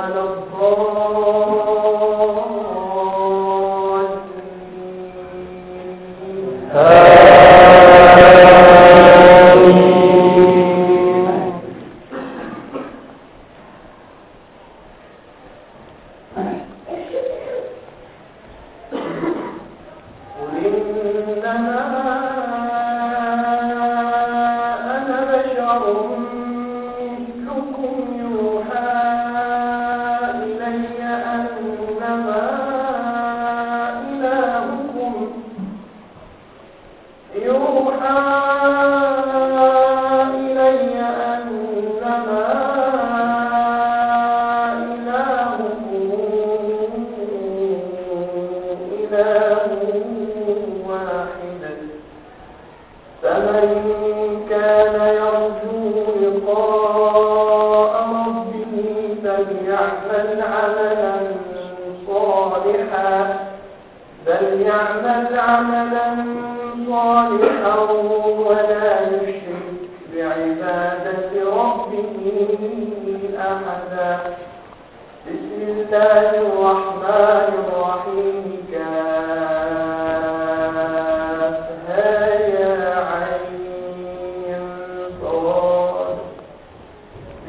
ولا الضالين فليعمل عملا صالحا ولا يشرك بعبادة ربه أحدا. بسم الله الرحمن الرحيم.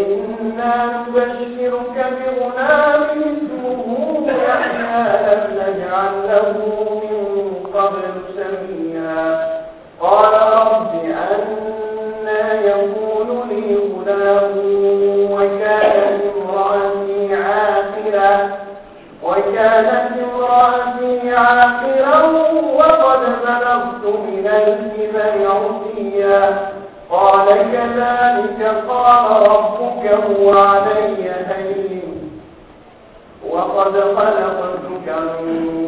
إنا نبشرك بغلام اسمه يحيى لم نجعل له من قبل سميا قال رب أنا يكون لي غلام وكانت امرأتي عاقرا وكانت امرأتي عاقرا وقد بلغت من الكبر عتيا قال كذلك قال ربك هو علي هين وقد خلقتك من